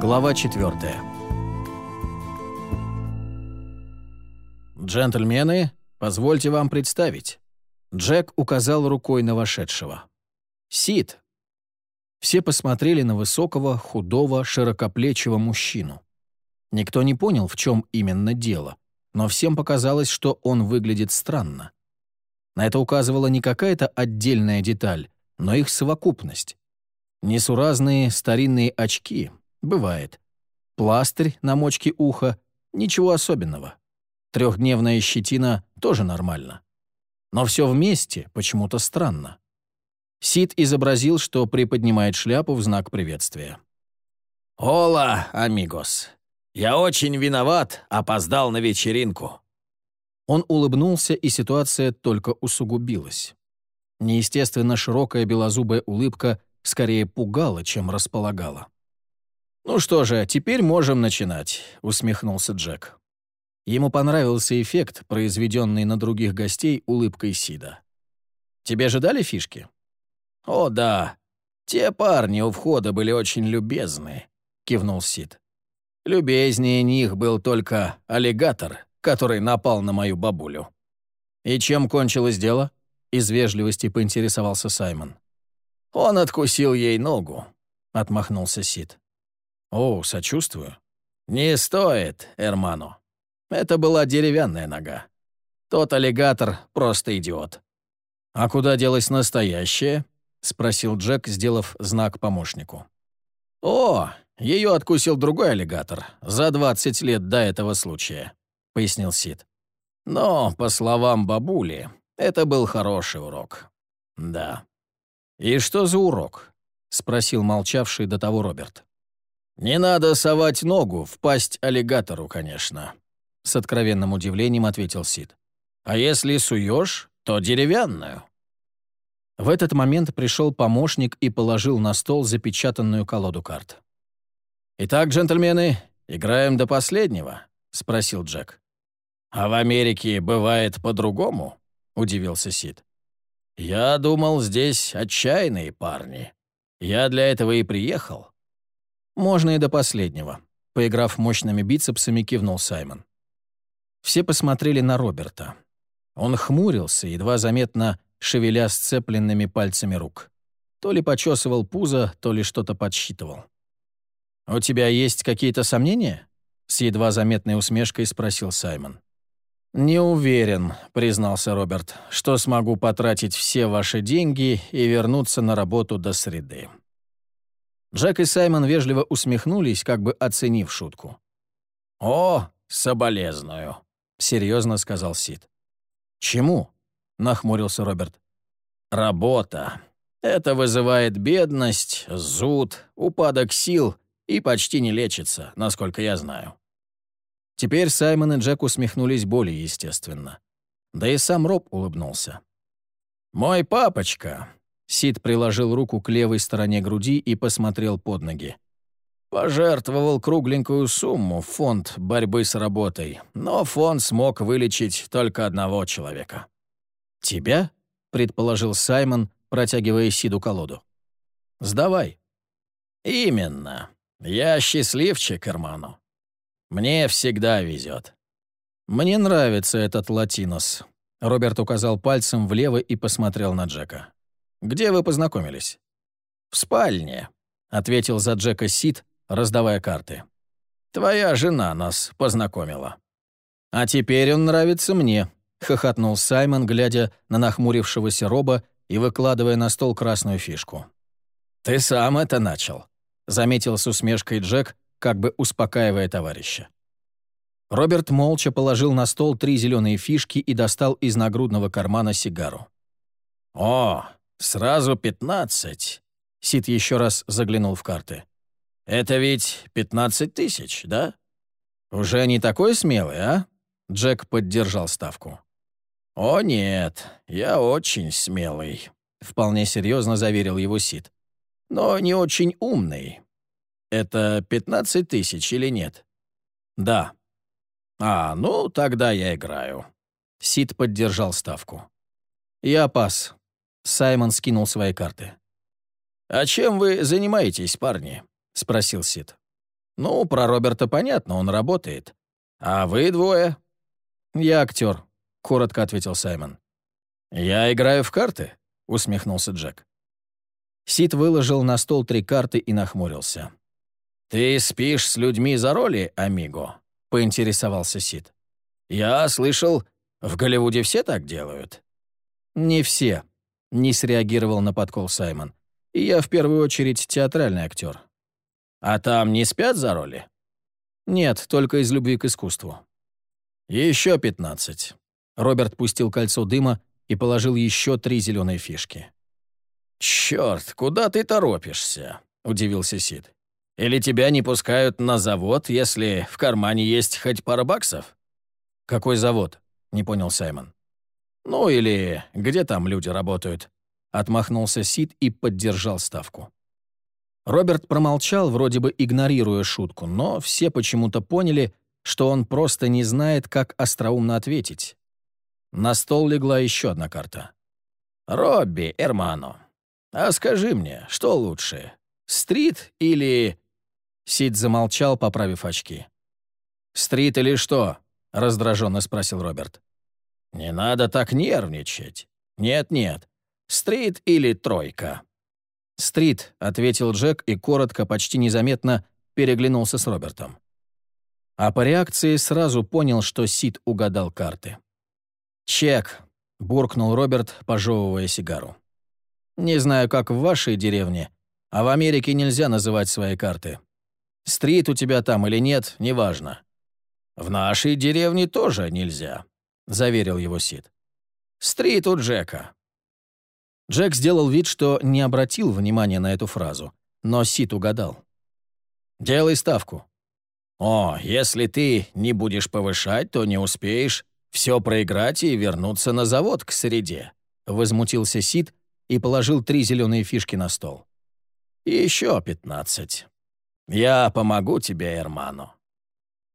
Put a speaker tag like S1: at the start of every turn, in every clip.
S1: Глава 4. «Джентльмены, позвольте вам представить». Джек указал рукой на вошедшего. «Сид». Все посмотрели на высокого, худого, широкоплечего мужчину. Никто не понял, в чем именно дело, но всем показалось, что он выглядит странно. На это указывала не какая-то отдельная деталь, но их совокупность. Несуразные старинные очки, Бывает. Пластырь на мочке уха — ничего особенного. Трехдневная щетина — тоже нормально. Но все вместе почему-то странно. Сид изобразил, что приподнимает шляпу в знак приветствия.
S2: «Ола, амигос! Я очень виноват, опоздал на вечеринку».
S1: Он улыбнулся, и ситуация только усугубилась. Неестественно широкая белозубая улыбка скорее пугала, чем располагала. «Ну что же, теперь можем начинать», — усмехнулся Джек. Ему понравился эффект, произведенный на других гостей улыбкой Сида. «Тебе же дали фишки?»
S2: «О, да. Те парни у входа были очень любезны», — кивнул Сид. «Любезнее них был только аллигатор, который напал на мою бабулю».
S1: «И чем кончилось дело?» — из вежливости поинтересовался Саймон.
S2: «Он откусил ей ногу», — отмахнулся Сид.
S1: «О, сочувствую».
S2: «Не стоит, Эрману. Это была деревянная нога. Тот аллигатор просто идиот».
S1: «А куда делась настоящая?» — спросил Джек, сделав знак помощнику.
S2: «О, ее откусил другой аллигатор за 20 лет до этого случая», — пояснил Сид. «Но, по словам бабули, это был хороший урок. Да».
S1: «И что за урок?» — спросил молчавший до того Роберт.
S2: «Не надо совать ногу в пасть аллигатору, конечно», — с откровенным удивлением ответил Сид. «А если суешь, то деревянную».
S1: В этот момент пришел помощник и положил на стол запечатанную колоду карт.
S2: «Итак, джентльмены, играем до последнего?» — спросил Джек. «А в Америке бывает по-другому?» — удивился Сид. «Я думал, здесь отчаянные парни. Я для этого и приехал».
S1: «Можно и до последнего», — поиграв мощными бицепсами, кивнул Саймон. Все посмотрели на Роберта. Он хмурился, едва заметно шевеля сцепленными пальцами рук. То ли почесывал пузо, то ли что-то подсчитывал. «У тебя есть какие-то сомнения?» — с едва заметной усмешкой спросил Саймон. «Не уверен», — признался Роберт, «что смогу потратить все ваши деньги и вернуться на работу до среды. Джек и Саймон вежливо усмехнулись, как бы оценив шутку.
S2: «О, соболезную», — серьезно сказал Сид.
S1: «Чему?» — нахмурился Роберт.
S2: «Работа. Это вызывает бедность, зуд, упадок сил и почти не лечится, насколько я знаю».
S1: Теперь Саймон и Джек усмехнулись более естественно. Да и сам Роб улыбнулся.
S2: «Мой папочка
S1: Сид приложил руку к левой стороне груди и посмотрел под ноги.
S2: Пожертвовал кругленькую сумму в фонд борьбы с работой, но фонд смог вылечить только одного человека.
S1: «Тебя?» — предположил Саймон, протягивая Сиду колоду. «Сдавай».
S2: «Именно. Я счастливчик, Эрману. Мне всегда везет».
S1: «Мне нравится этот латинос», — Роберт указал пальцем влево и посмотрел на Джека. Где вы познакомились?»
S2: «В спальне», — ответил за Джека Сид, раздавая карты.
S1: «Твоя жена нас познакомила». «А теперь он нравится мне», — хохотнул Саймон, глядя на нахмурившегося Роба и выкладывая на стол красную фишку.
S2: «Ты сам это начал», — заметил с усмешкой Джек, как бы успокаивая товарища.
S1: Роберт молча положил на стол три зеленые фишки и достал из нагрудного кармана сигару.
S2: «О, «Сразу пятнадцать?» Сид еще раз заглянул в карты. «Это ведь пятнадцать тысяч, да?»
S1: «Уже не такой смелый, а?» Джек поддержал ставку.
S2: «О нет, я очень смелый», — вполне серьезно заверил его Сид. «Но не очень умный. Это пятнадцать тысяч или нет?»
S1: «Да».
S2: «А, ну, тогда я играю».
S1: Сид поддержал ставку. «Я пас. Саймон скинул свои карты.
S2: «А чем вы занимаетесь, парни?» — спросил Сид. Ну, про Роберта понятно, он работает. А вы двое?»
S1: «Я актер», — коротко ответил Саймон.
S2: «Я играю в карты», — усмехнулся Джек.
S1: Сид выложил на стол три карты и нахмурился.
S2: «Ты спишь с людьми за роли, амиго?» — поинтересовался Сид. «Я слышал, в Голливуде все так делают».
S1: «Не все», — не среагировал на подкол Саймон. «И я в первую очередь театральный актер».
S2: «А там не спят за роли?»
S1: «Нет, только из любви к искусству».
S2: «Еще пятнадцать».
S1: Роберт пустил кольцо дыма и положил еще три зеленые фишки.
S2: «Черт, куда ты торопишься?» — удивился Сид. «Или тебя не пускают на завод, если в кармане есть хоть пара баксов?»
S1: «Какой завод?» — не понял Саймон.
S2: «Ну или где там люди работают?»
S1: Отмахнулся Сид и поддержал ставку. Роберт промолчал, вроде бы игнорируя шутку, но все почему-то поняли, что он просто не знает, как остроумно ответить. На стол легла еще одна карта.
S2: «Робби, Эрмано, а скажи мне, что лучше, стрит или...»
S1: Сид замолчал, поправив очки.
S2: «Стрит или что?» — раздраженно спросил Роберт. «Не надо так нервничать. Нет-нет. Стрит или тройка?»
S1: «Стрит», — ответил Джек и коротко, почти незаметно переглянулся с Робертом. А по реакции сразу понял, что Сид угадал карты. «Чек», — буркнул Роберт, пожевывая сигару. «Не знаю, как в вашей деревне, а в Америке нельзя называть свои карты. Стрит у тебя там или нет, неважно.
S2: «В нашей деревне тоже нельзя», — заверил его Сид. «Стрит у Джека».
S1: Джек сделал вид, что не обратил внимания на эту фразу, но Сид угадал.
S2: «Делай ставку». «О, если ты не будешь повышать, то не успеешь все проиграть и вернуться на завод к среде», — возмутился Сид и положил три зеленые фишки на стол. «Еще пятнадцать. Я помогу тебе, Эрману».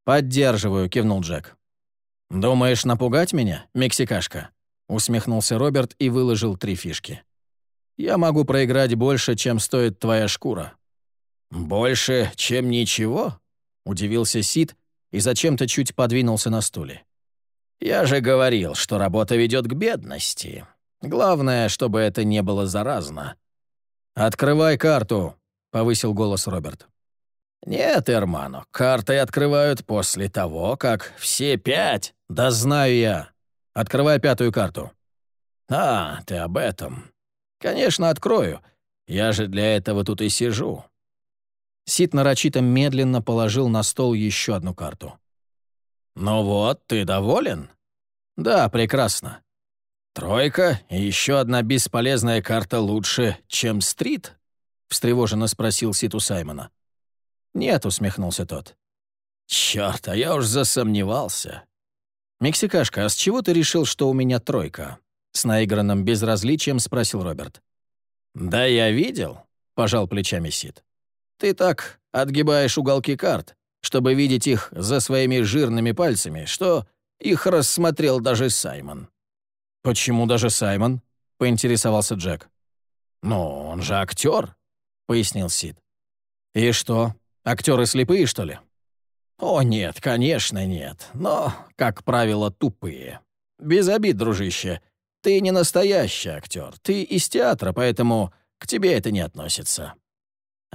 S1: «Поддерживаю», — кивнул Джек. «Думаешь напугать меня, мексикашка?» — усмехнулся Роберт и выложил три фишки. «Я могу проиграть больше, чем стоит твоя шкура».
S2: «Больше, чем ничего?» — удивился Сид и зачем-то чуть подвинулся на стуле. «Я же говорил, что работа ведет к бедности. Главное, чтобы это не было заразно».
S1: «Открывай карту», — повысил голос Роберт.
S2: «Нет, Эрмано, карты открывают после того, как все пять...»
S1: «Да знаю я. Открывай пятую карту».
S2: «А, ты об этом. Конечно, открою. Я же для этого тут и сижу».
S1: Сид нарочито медленно положил на стол еще одну карту.
S2: «Ну вот, ты доволен?»
S1: «Да, прекрасно.
S2: Тройка и еще одна бесполезная карта лучше, чем стрит?» — встревоженно спросил Сид у Саймона.
S1: «Нет», — усмехнулся тот.
S2: «Чёрт, а я уж засомневался».
S1: «Мексикашка, а с чего ты решил, что у меня тройка?» С наигранным безразличием спросил Роберт.
S2: «Да я видел», — пожал плечами Сид. «Ты так отгибаешь уголки карт, чтобы видеть их за своими жирными пальцами, что их рассмотрел даже Саймон».
S1: «Почему даже Саймон?» — поинтересовался Джек.
S2: «Ну, он же актер», — пояснил Сид.
S1: «И что, Актеры слепые, что ли?
S2: О, нет, конечно, нет. Но, как правило, тупые. Без обид, дружище. Ты не настоящий актер. Ты из театра, поэтому к тебе это не относится.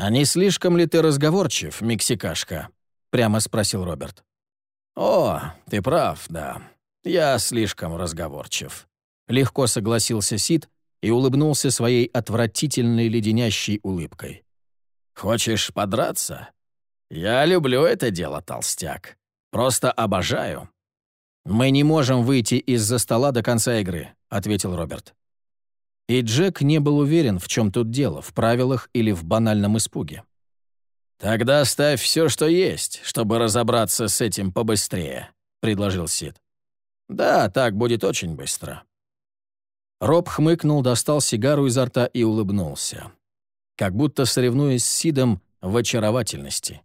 S1: «А не слишком ли ты разговорчив, мексикашка?» — прямо спросил Роберт.
S2: «О, ты прав, да. Я слишком разговорчив».
S1: Легко согласился Сид и улыбнулся своей отвратительной леденящей улыбкой.
S2: «Хочешь подраться? «Я люблю это дело, толстяк. Просто обожаю».
S1: «Мы не можем выйти из-за стола до конца игры», — ответил Роберт. И Джек не был уверен, в чем тут дело, в правилах или в банальном испуге.
S2: «Тогда ставь все, что есть, чтобы разобраться с этим побыстрее», — предложил Сид. «Да, так будет очень быстро».
S1: Роб хмыкнул, достал сигару изо рта и улыбнулся. Как будто соревнуясь с Сидом в очаровательности.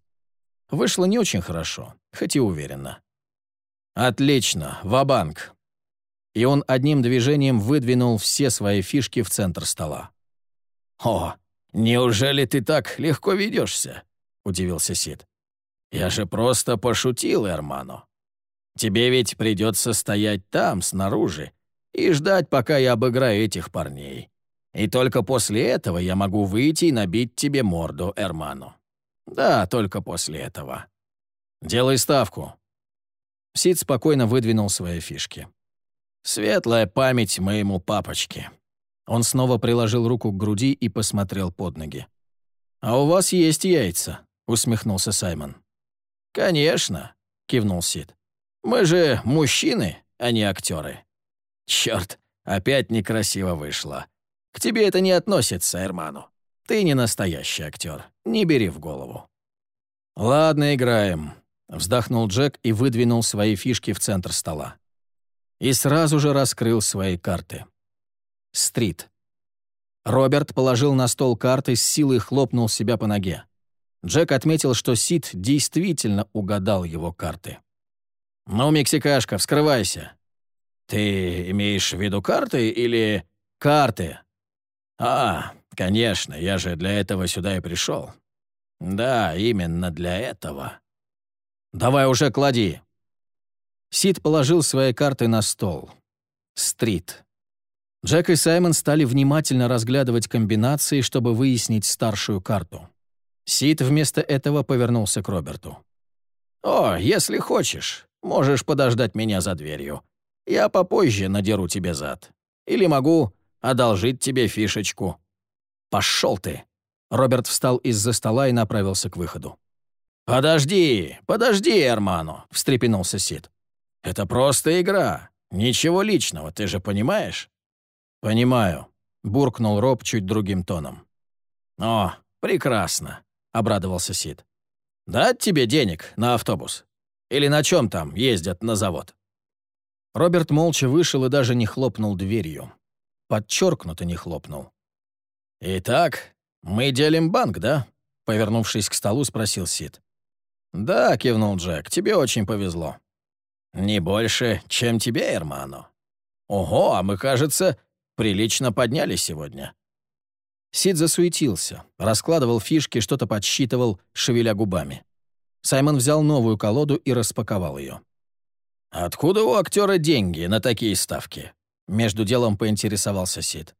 S1: Вышло не очень хорошо, хоть и уверенно. «Отлично, ва-банк!» И он одним движением выдвинул все свои фишки в центр стола.
S2: «О, неужели ты так легко ведешься?» — удивился Сид. Я же просто пошутил, Эрмано. Тебе ведь придется стоять там, снаружи, и ждать, пока я обыграю этих парней. И только после этого я могу выйти и набить тебе морду, Эрману. Да, только после этого. Делай ставку».
S1: Сид спокойно выдвинул свои фишки.
S2: «Светлая память моему папочке».
S1: Он снова приложил руку к груди и посмотрел под ноги.
S2: «А у вас есть яйца?» — усмехнулся Саймон. «Конечно», — кивнул Сид. «Мы же мужчины, а не актеры. Черт, опять некрасиво вышло. К тебе это не относится, Эрману. Ты не настоящий актер. Не бери в голову».
S1: «Ладно, играем», — вздохнул Джек и выдвинул свои фишки в центр стола. И сразу же раскрыл свои карты. Стрит. Роберт положил на стол карты, с силой хлопнул себя по ноге. Джек отметил, что Сид действительно угадал его карты.
S2: «Ну, мексикашка, вскрывайся». «Ты имеешь в виду карты или...»
S1: «Карты».
S2: «А, конечно, я же для этого сюда и пришел. Да, именно для этого».
S1: «Давай уже клади». Сид положил свои карты на стол. Стрит. Джек и Саймон стали внимательно разглядывать комбинации, чтобы выяснить старшую карту. Сид вместо этого повернулся к Роберту.
S2: «О, если хочешь, можешь подождать меня за дверью. Я попозже надеру тебе зад. Или могу одолжить тебе фишечку».
S1: «Пошел ты!» Роберт встал из-за стола и направился к выходу.
S2: «Подожди, подожди, Эрману!» — встрепенулся Сид. «Это просто игра. Ничего личного, ты же понимаешь?»
S1: «Понимаю», — буркнул Роб чуть другим тоном.
S2: «О, прекрасно. — обрадовался Сид. «Дать тебе денег на автобус? Или на чем там ездят на завод?»
S1: Роберт молча вышел и даже не хлопнул дверью. Подчеркнуто не хлопнул.
S2: «Итак, мы делим банк, да?» Повернувшись к столу, спросил Сид. «Да», — кивнул Джек, — «тебе очень повезло». «Не больше, чем тебе, Эрману». «Ого, а мы, кажется, прилично поднялись сегодня».
S1: Сид засуетился, раскладывал фишки, что-то подсчитывал, шевеля губами. Саймон взял новую колоду и распаковал ее.
S2: «Откуда у актера деньги на такие ставки?» Между делом поинтересовался Сид.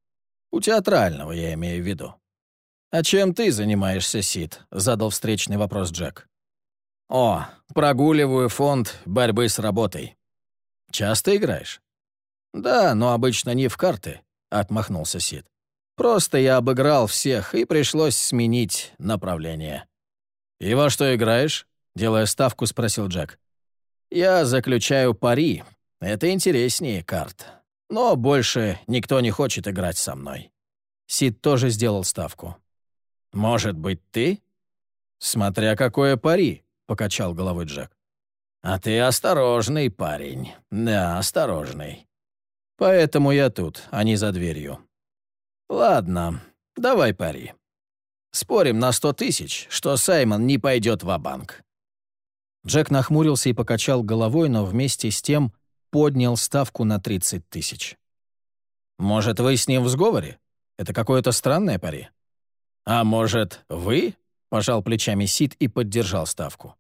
S2: «У театрального, я имею в виду». «А чем ты занимаешься, Сид?» — задал встречный вопрос Джек. «О, прогуливаю фонд борьбы с работой». «Часто играешь?» «Да, но обычно не в карты», — отмахнулся Сид. Просто я обыграл всех, и пришлось сменить направление. «И во что играешь?» — делая ставку, спросил Джек. «Я заключаю пари. Это интереснее карт. Но больше никто не хочет играть со мной». Сид тоже сделал ставку. «Может быть, ты?» «Смотря какое пари», — покачал головой Джек. «А ты осторожный парень. Да, осторожный. Поэтому я тут, а не за дверью. «Ладно, давай пари. Спорим на сто тысяч, что Саймон не пойдет в банк
S1: Джек нахмурился и покачал головой, но вместе с тем поднял ставку на 30 тысяч.
S2: «Может, вы с ним в сговоре? Это какое-то странное пари?» «А может, вы?» — пожал плечами Сид и поддержал ставку.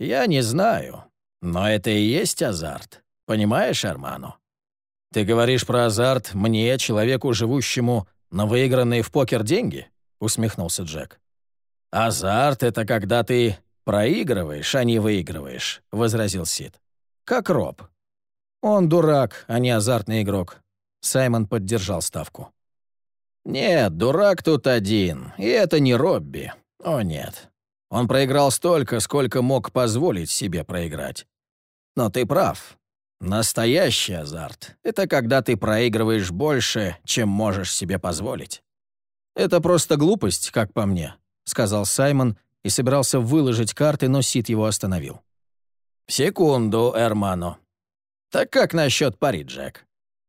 S2: «Я не знаю, но это и есть азарт. Понимаешь, Арману?» «Ты говоришь про азарт мне, человеку, живущему на выигранные в покер деньги?» — усмехнулся Джек. «Азарт — это когда ты проигрываешь, а не выигрываешь», — возразил Сид. «Как Роб». «Он дурак, а не азартный игрок». Саймон поддержал ставку. «Нет, дурак тут один, и это не Робби. О, нет. Он проиграл столько, сколько мог позволить себе проиграть. Но ты прав. Настоящий азарт — это когда ты проигрываешь больше, чем можешь себе позволить. «Это просто глупость, как по мне», — сказал Саймон и собирался выложить карты, но Сид его остановил. «Секунду, Эрмано. Так как насчет пари, Джек?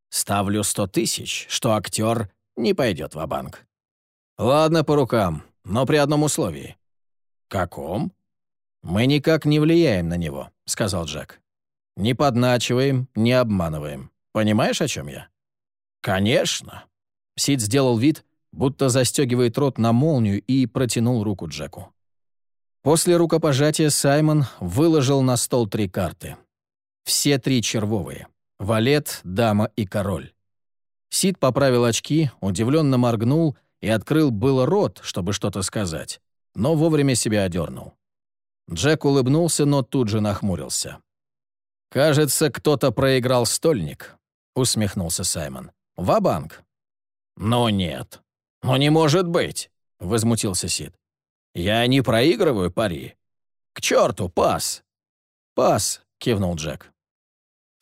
S2: Ставлю сто тысяч, что актер не пойдет в банк «Ладно, по рукам, но при одном условии». «Каком?» «Мы никак не влияем на него», — сказал Джек. Не подначиваем, не обманываем. Понимаешь, о чем я?» «Конечно». Сид сделал вид, будто застегивает рот на молнию и протянул руку Джеку.
S1: После рукопожатия Саймон выложил на стол три карты. Все три червовые. Валет, дама и король. Сид поправил очки, удивленно моргнул и открыл было рот, чтобы что-то сказать, но вовремя себя одернул. Джек улыбнулся, но тут же нахмурился. «Кажется, кто-то проиграл стольник», — усмехнулся Саймон. «Ва-банк». «Ну нет. Ну не может быть», — возмутился Сид. «Я не проигрываю пари. К черту, пас!» «Пас», — кивнул Джек.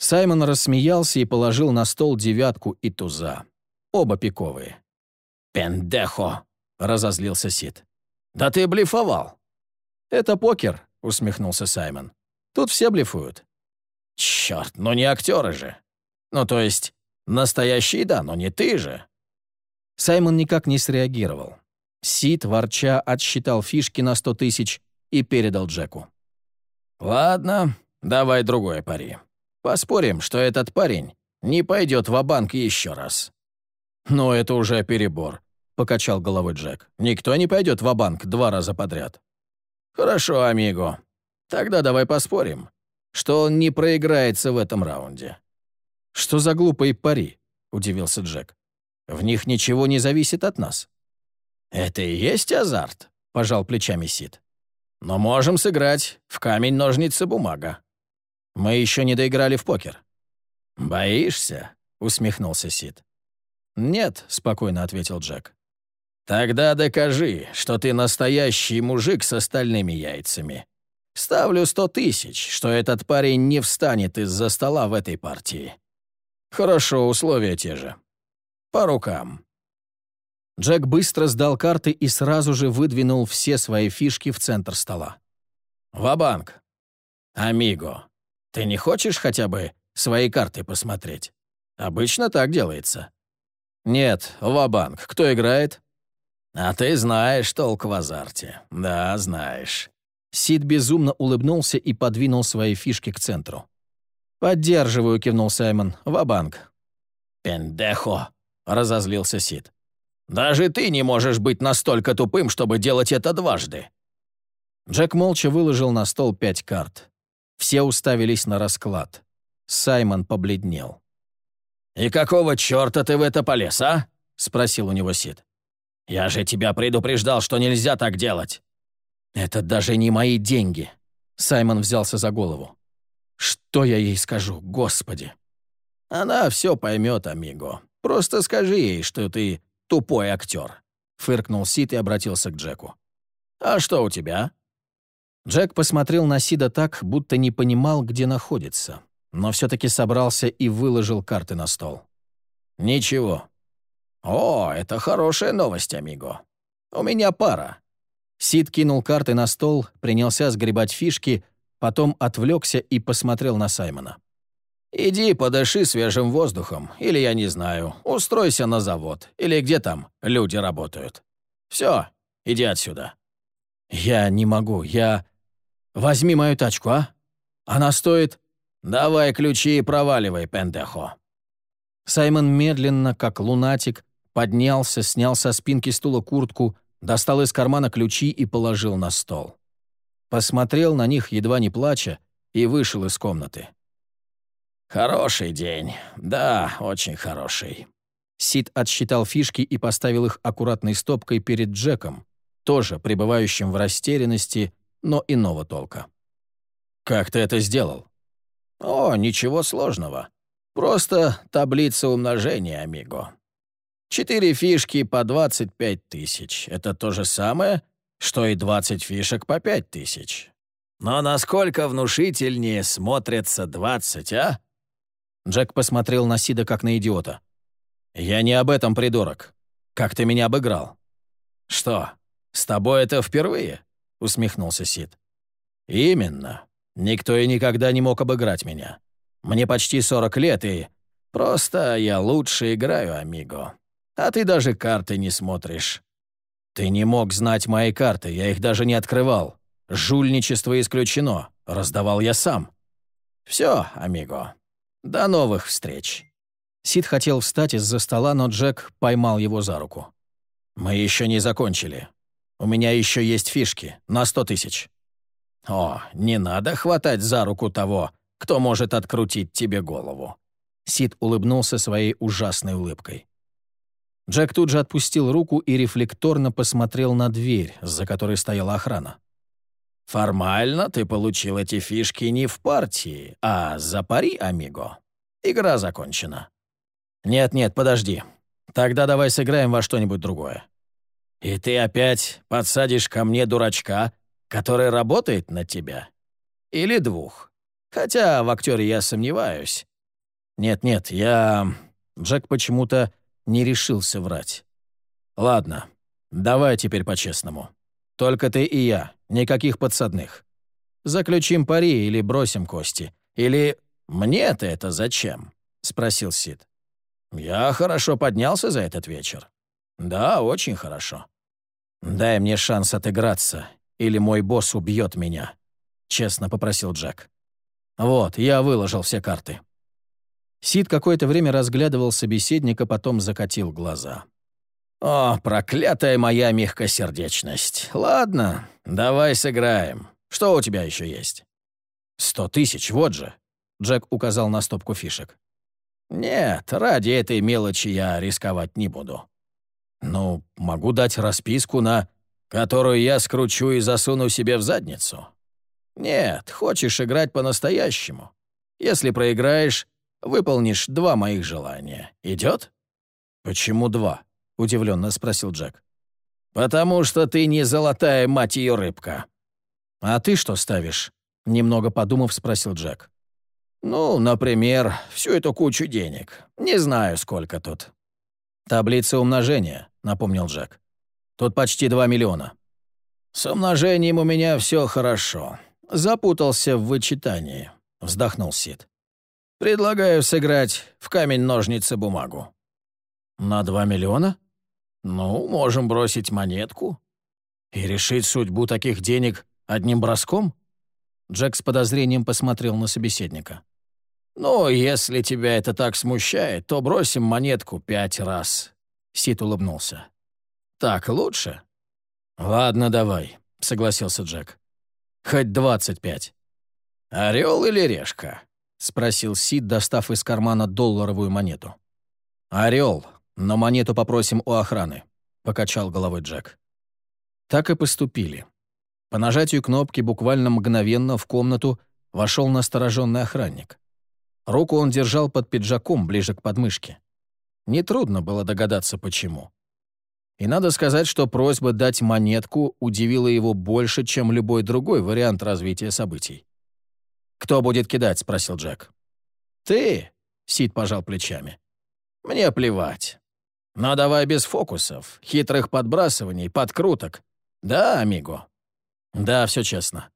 S1: Саймон рассмеялся и положил на стол девятку и туза. Оба пиковые. «Пендехо!» — разозлился Сид. «Да ты блефовал!» «Это покер», — усмехнулся Саймон. «Тут все блефуют». «Черт, ну не актеры же! Ну, то есть, настоящий да, но не ты же!» Саймон никак не среагировал. Сид, ворча, отсчитал фишки на сто тысяч и передал Джеку. «Ладно, давай другое пари. Поспорим, что этот парень не пойдет в банк еще раз». «Но это уже перебор», — покачал головой Джек. «Никто не пойдет в банк два раза подряд». «Хорошо, амиго. Тогда давай поспорим, что он не проиграется в этом раунде». «Что за глупые пари?» — удивился Джек. «В них ничего не зависит от нас». «Это и есть азарт», — пожал плечами Сид. «Но можем сыграть в камень-ножницы-бумага. Мы еще не доиграли в покер». «Боишься?» — усмехнулся Сид. «Нет», — спокойно ответил Джек. «Тогда докажи, что ты настоящий мужик с остальными яйцами. Ставлю сто тысяч, что этот парень не встанет из-за стола в этой партии». «Хорошо, условия те же. По рукам». Джек быстро сдал карты и сразу же выдвинул все свои фишки в центр стола. «Ва-банк! Амиго, ты не хочешь хотя бы свои карты посмотреть? Обычно так делается». «Нет, ва-банк. Кто играет?» «А ты знаешь толк в азарте. Да, знаешь». Сид безумно улыбнулся и подвинул свои фишки к центру. «Поддерживаю», — кивнул Саймон. «Ва-банк». «Пендехо», — разозлился Сид. «Даже ты не можешь быть настолько тупым, чтобы делать это дважды». Джек молча выложил на стол пять карт. Все уставились на расклад. Саймон побледнел. «И какого черта ты в это полез, а?» — спросил у него Сид. «Я же тебя предупреждал, что нельзя так делать». «Это даже не мои деньги», — Саймон взялся за голову. «Что я ей скажу, господи?» «Она все поймет, амиго. Просто скажи ей, что ты тупой актер», — фыркнул Сид и обратился к Джеку. «А что у тебя?» Джек посмотрел на Сида так, будто не понимал, где находится но все-таки собрался и выложил карты на стол. «Ничего». «О, это хорошая новость, амиго. У меня пара». Сид кинул карты на стол, принялся сгребать фишки, потом отвлекся и посмотрел на Саймона. «Иди подыши свежим воздухом, или, я не знаю, устройся на завод, или где там люди работают. Все, иди отсюда». «Я не могу, я...» «Возьми мою тачку, а? Она стоит...» «Давай ключи и проваливай, пендехо». Саймон медленно, как лунатик, поднялся, снял со спинки стула куртку, достал из кармана ключи и положил на стол. Посмотрел на них, едва не плача, и вышел из комнаты. «Хороший день. Да, очень хороший». Сид отсчитал фишки и поставил их аккуратной стопкой перед Джеком, тоже пребывающим в растерянности, но иного толка. «Как ты это сделал?» «О, ничего сложного. Просто таблица умножения, амиго. Четыре фишки по 25 тысяч. Это то же самое, что и 20 фишек по 5 тысяч. Но насколько внушительнее смотрятся 20, а?» Джек посмотрел на Сида как на идиота. «Я не об этом, придурок. Как ты меня обыграл?» «Что, с тобой это впервые?» — усмехнулся Сид. «Именно. Никто и никогда не мог обыграть меня. Мне почти 40 лет, и просто я лучше играю, амиго. А ты даже карты не смотришь. Ты не мог знать мои карты, я их даже не открывал. Жульничество исключено, раздавал я сам. Все, амиго. До новых встреч. Сид хотел встать из-за стола, но Джек поймал его за руку. «Мы еще не закончили.
S2: У меня еще есть фишки на сто тысяч». «О, не надо хватать за руку того, кто может открутить тебе голову». Сид улыбнулся своей ужасной улыбкой. Джек тут же отпустил руку и рефлекторно посмотрел на дверь, за которой стояла охрана. «Формально ты получил эти фишки не в партии, а за пари, амиго. Игра закончена». «Нет-нет, подожди. Тогда давай сыграем во что-нибудь другое». «И ты опять подсадишь ко мне дурачка, который работает на тебя? Или двух? Хотя в актере я сомневаюсь». «Нет-нет, я...» Джек почему-то не решился врать. «Ладно, давай теперь по-честному. Только ты и я, никаких подсадных. Заключим пари или бросим кости. Или мне-то это зачем?» — спросил Сид. «Я хорошо поднялся за этот вечер. Да, очень хорошо. Дай мне шанс отыграться, или мой босс убьет меня», — честно попросил Джек. «Вот, я выложил все карты». Сид какое-то время разглядывал собеседника, потом закатил глаза. «О, проклятая моя мягкосердечность! Ладно, давай сыграем. Что у тебя еще есть?» «Сто тысяч, вот же!» Джек указал на стопку фишек. «Нет, ради этой мелочи я рисковать не буду. Ну, могу дать расписку на... которую я скручу и засуну себе в задницу. Нет, хочешь играть по-настоящему. Если проиграешь, Выполнишь два моих желания. Идет? Почему два? удивленно спросил Джек. Потому что ты не золотая мать ее рыбка. А ты что ставишь? Немного подумав, спросил Джек. Ну, например, всю эту кучу денег. Не знаю, сколько тут. Таблица умножения, напомнил Джек. Тут почти два миллиона. С умножением у меня все хорошо. Запутался в вычитании, вздохнул Сид. Предлагаю сыграть в камень-ножницы-бумагу». «На два миллиона?» «Ну, можем бросить монетку». «И решить судьбу таких денег одним броском?» Джек с подозрением посмотрел на собеседника. «Ну, если тебя это так смущает, то бросим монетку пять раз». Сит улыбнулся. «Так лучше?» «Ладно, давай», — согласился Джек. «Хоть двадцать пять». «Орел или решка?» — спросил Сид, достав из кармана долларовую монету. «Орел, но монету попросим у охраны», — покачал головой Джек. Так и поступили. По нажатию кнопки буквально мгновенно в комнату вошел настороженный охранник. Руку он держал под пиджаком, ближе к подмышке. Нетрудно было догадаться, почему. И надо сказать, что просьба дать монетку удивила его больше, чем любой другой вариант развития событий. «Кто будет кидать?» — спросил Джек. «Ты?» — Сид пожал плечами. «Мне плевать. Но давай без фокусов, хитрых подбрасываний, подкруток. Да, амиго?» «Да, все честно.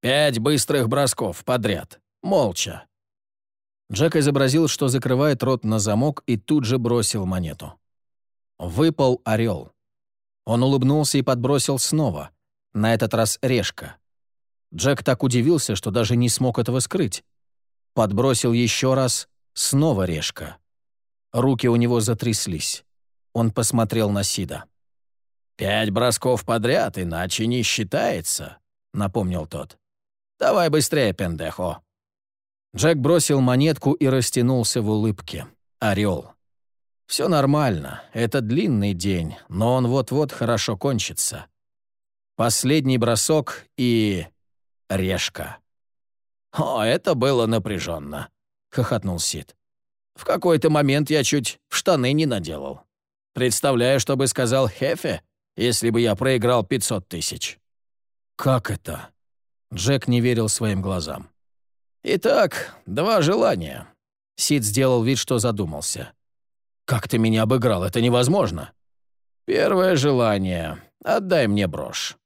S2: Пять быстрых бросков подряд. Молча». Джек изобразил, что закрывает рот на замок и тут же бросил монету. Выпал орел. Он улыбнулся и подбросил снова. На этот раз решка. Джек так удивился, что даже не смог этого скрыть. Подбросил еще раз, снова решка. Руки у него затряслись. Он посмотрел на Сида. «Пять бросков подряд, иначе не считается», — напомнил тот. «Давай быстрее, пендехо». Джек бросил монетку и растянулся в улыбке. Орел. «Все нормально, это длинный день, но он вот-вот хорошо кончится». Последний бросок и... Решка. «О, это было напряженно», — хохотнул Сид. «В какой-то момент я чуть в штаны не наделал. Представляю, что бы сказал Хефе, если бы я проиграл 500 тысяч». «Как это?» Джек не верил своим глазам. «Итак, два желания». Сид сделал вид, что задумался. «Как ты меня обыграл? Это невозможно». «Первое желание. Отдай мне брошь».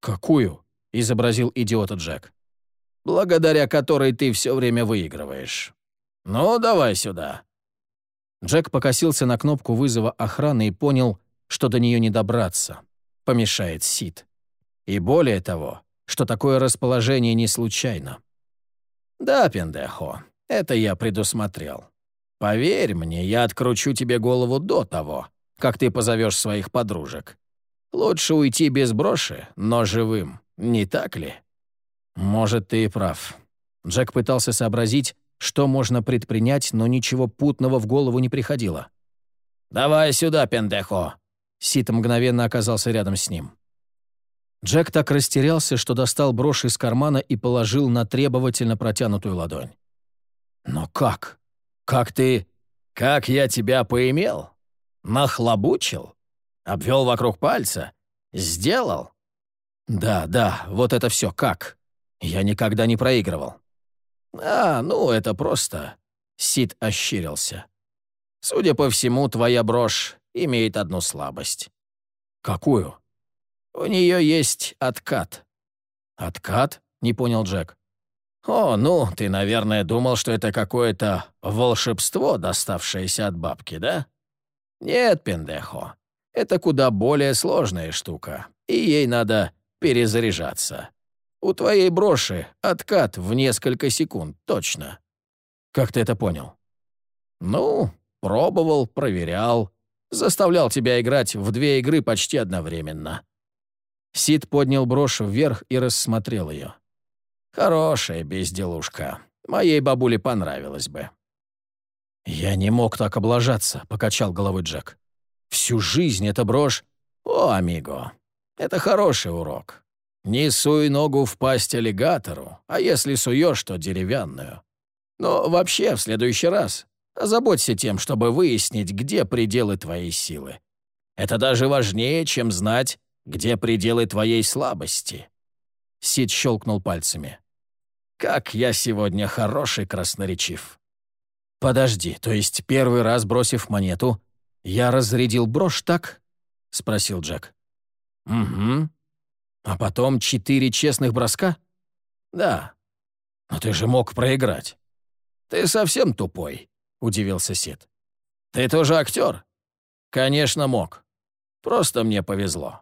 S2: «Какую?» — изобразил идиота Джек. «Благодаря которой ты все время выигрываешь. Ну, давай сюда». Джек покосился на кнопку вызова охраны и понял, что до нее не добраться. Помешает Сид. И более того, что такое расположение не случайно. «Да, пендехо, это я предусмотрел. Поверь мне, я откручу тебе голову до того, как ты позовешь своих подружек. Лучше уйти без броши, но живым, не так ли?
S1: Может, ты и прав. Джек пытался сообразить, что можно предпринять, но ничего путного в голову не приходило.
S2: «Давай сюда, пендехо!»
S1: Сит мгновенно оказался рядом с ним. Джек так растерялся, что достал брошь из кармана и положил на требовательно протянутую ладонь.
S2: «Но как? Как ты... Как я тебя поимел? Нахлобучил? Обвел вокруг пальца? Сделал?»
S1: «Да, да, вот это все как. Я никогда не проигрывал».
S2: «А, ну, это просто...» Сид ощерился. «Судя по всему, твоя брошь имеет одну слабость».
S1: «Какую?»
S2: «У нее есть откат».
S1: «Откат?» — не понял Джек.
S2: «О, ну, ты, наверное, думал, что это какое-то волшебство, доставшееся от бабки, да?» «Нет, пендехо. Это куда более сложная штука, и ей надо перезаряжаться. У твоей броши откат в несколько секунд, точно».
S1: «Как ты это понял?»
S2: «Ну, пробовал, проверял. Заставлял тебя играть в две игры почти одновременно».
S1: Сид поднял брошь вверх и рассмотрел ее.
S2: Хорошая безделушка. Моей бабуле понравилось бы».
S1: «Я не мог так облажаться», — покачал головой Джек. «Всю жизнь эта брошь...»
S2: «О, амиго, это хороший урок. Не суй ногу в пасть аллигатору, а если суешь, то деревянную. Но вообще, в следующий раз озаботься тем, чтобы выяснить, где пределы твоей силы. Это даже важнее, чем знать, где пределы твоей слабости».
S1: Сид щелкнул пальцами.
S2: Как я сегодня хороший красноречив.
S1: Подожди, то есть первый раз бросив монету, я разрядил брошь, так? Спросил Джек.
S2: Угу.
S1: А потом четыре честных броска?
S2: Да.
S1: Но ты же мог проиграть.
S2: Ты совсем тупой, удивился Сид. Ты тоже актер? Конечно, мог. Просто мне повезло.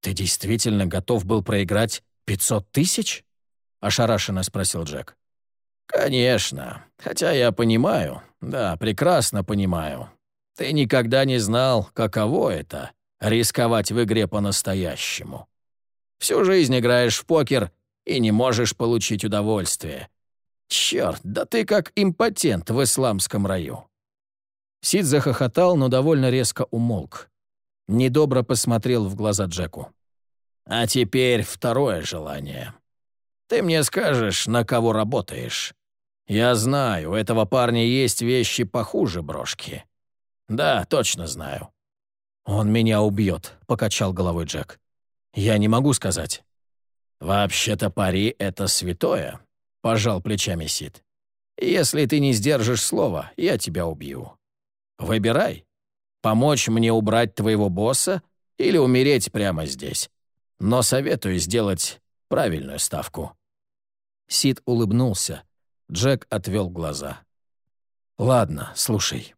S1: Ты действительно готов был проиграть пятьсот тысяч? — ошарашенно спросил Джек.
S2: «Конечно. Хотя я понимаю, да, прекрасно понимаю. Ты никогда не знал, каково это — рисковать в игре по-настоящему. Всю жизнь играешь в покер и не можешь получить удовольствие. Черт, да ты как импотент в исламском раю».
S1: Сид захохотал, но довольно резко умолк. Недобро посмотрел в глаза Джеку.
S2: «А теперь второе желание. Ты мне скажешь, на кого работаешь. Я знаю, у этого парня есть вещи похуже брошки. Да, точно знаю.
S1: Он меня убьет, покачал головой Джек. Я не могу сказать.
S2: Вообще-то пари — это святое, пожал плечами Сид. Если ты не сдержишь слова, я тебя убью. Выбирай. Помочь мне убрать твоего босса или умереть прямо здесь. Но советую сделать правильную ставку.
S1: Сид улыбнулся. Джек отвел глаза. «Ладно, слушай.